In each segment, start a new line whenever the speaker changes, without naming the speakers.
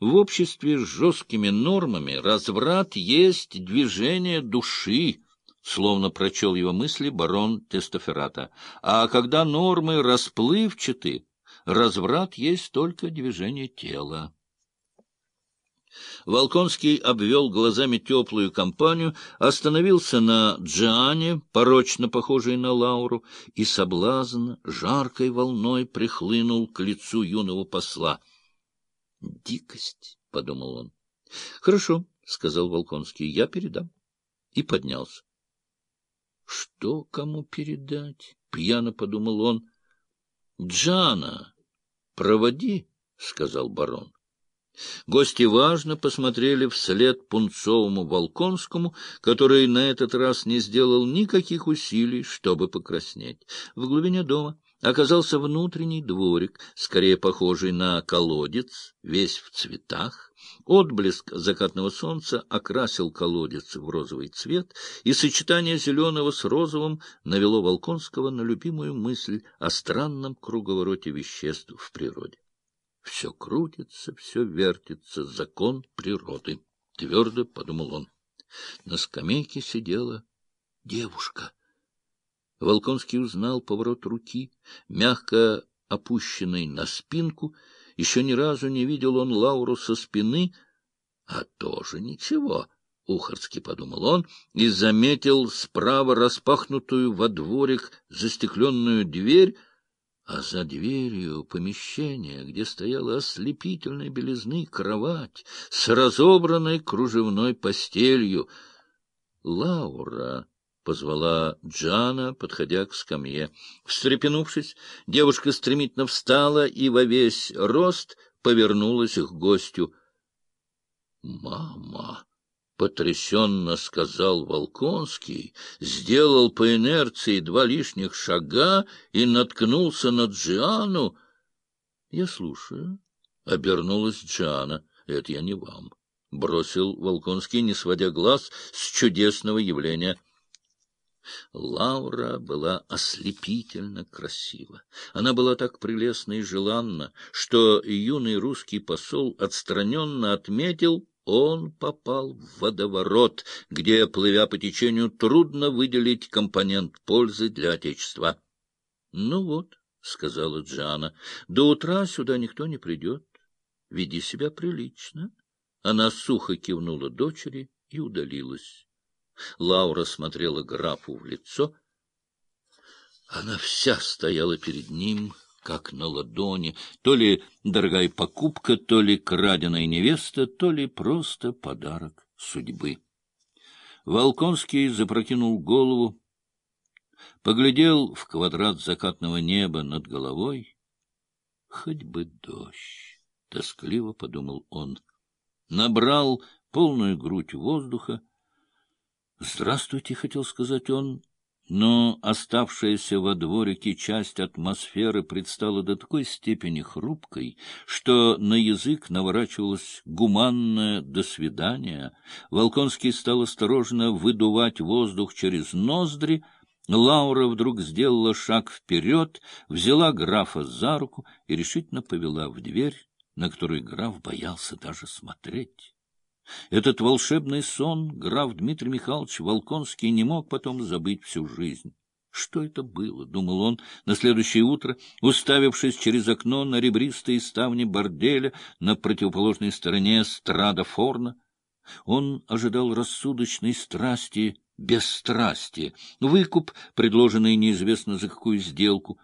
в обществе с жесткими нормами разврат есть движение души, словно прочел его мысли барон Тестоферата. А когда нормы расплывчаты, разврат есть только движение тела. Волконский обвел глазами теплую компанию, остановился на Джиане, порочно похожей на Лауру, и соблазн жаркой волной прихлынул к лицу юного посла. «Дикость!» — подумал он. «Хорошо», — сказал Волконский, — «я передам». И поднялся. «Что кому передать?» — пьяно подумал он. «Джана, проводи», — сказал барон. Гости важно посмотрели вслед пунцовому Волконскому, который на этот раз не сделал никаких усилий, чтобы покраснеть. В глубине дома оказался внутренний дворик, скорее похожий на колодец, весь в цветах. Отблеск закатного солнца окрасил колодец в розовый цвет, и сочетание зеленого с розовым навело Волконского на любимую мысль о странном круговороте веществ в природе. Все крутится, все вертится, закон природы, — твердо подумал он. На скамейке сидела девушка. Волконский узнал поворот руки, мягко опущенной на спинку. Еще ни разу не видел он Лауру со спины, а тоже ничего. — ухарски подумал он и заметил справа распахнутую во дворик застекленную дверь, а за дверью помещение, где стояла ослепительной белизны кровать с разобранной кружевной постелью. «Лаура!» — позвала Джана, подходя к скамье. Встрепенувшись, девушка стремительно встала и во весь рост повернулась к гостю. «Мама!» — потрясенно сказал Волконский, сделал по инерции два лишних шага и наткнулся на Джиану. — Я слушаю. — обернулась Джиана. — Это я не вам. — бросил Волконский, не сводя глаз с чудесного явления. Лаура была ослепительно красива. Она была так прелестна и желанна, что юный русский посол отстраненно отметил он попал в водоворот, где, плывя по течению, трудно выделить компонент пользы для Отечества. — Ну вот, — сказала Джана, — до утра сюда никто не придет. Веди себя прилично. Она сухо кивнула дочери и удалилась. Лаура смотрела графу в лицо. Она вся стояла перед ним, — как на ладони, то ли дорогая покупка, то ли краденая невеста, то ли просто подарок судьбы. Волконский запрокинул голову, поглядел в квадрат закатного неба над головой. Хоть бы дождь, — тоскливо подумал он. Набрал полную грудь воздуха. «Здравствуйте», — хотел сказать он, но оставшаяся во дворике часть атмосферы предстала до такой степени хрупкой, что на язык наворачивалось гуманное «до свидания». Волконский стал осторожно выдувать воздух через ноздри, Лаура вдруг сделала шаг вперед, взяла графа за руку и решительно повела в дверь, на которую граф боялся даже смотреть. Этот волшебный сон граф Дмитрий Михайлович Волконский не мог потом забыть всю жизнь. Что это было, — думал он на следующее утро, уставившись через окно на ребристые ставни борделя на противоположной стороне страда Форна. Он ожидал рассудочной страсти без страсти, выкуп, предложенный неизвестно за какую сделку,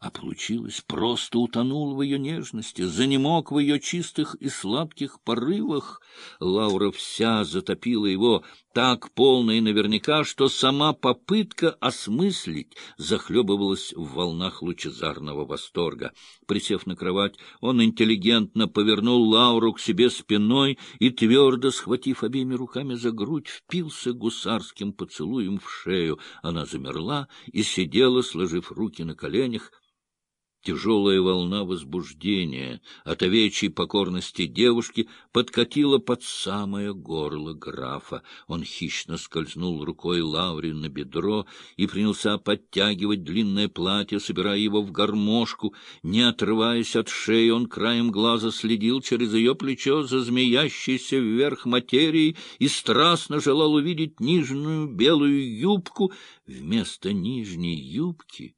а получилось, просто утонул в ее нежности, занемог в ее чистых и сладких порывах. Лаура вся затопила его так полно и наверняка, что сама попытка осмыслить захлебывалась в волнах лучезарного восторга. Присев на кровать, он интеллигентно повернул Лауру к себе спиной и, твердо схватив обеими руками за грудь, впился гусарским поцелуем в шею. Она замерла и сидела, сложив руки на коленях, Тяжелая волна возбуждения от овечьей покорности девушки подкатила под самое горло графа. Он хищно скользнул рукой Лавре на бедро и принялся подтягивать длинное платье, собирая его в гармошку. Не отрываясь от шеи, он краем глаза следил через ее плечо за змеящейся вверх материей и страстно желал увидеть нижнюю белую юбку. Вместо нижней юбки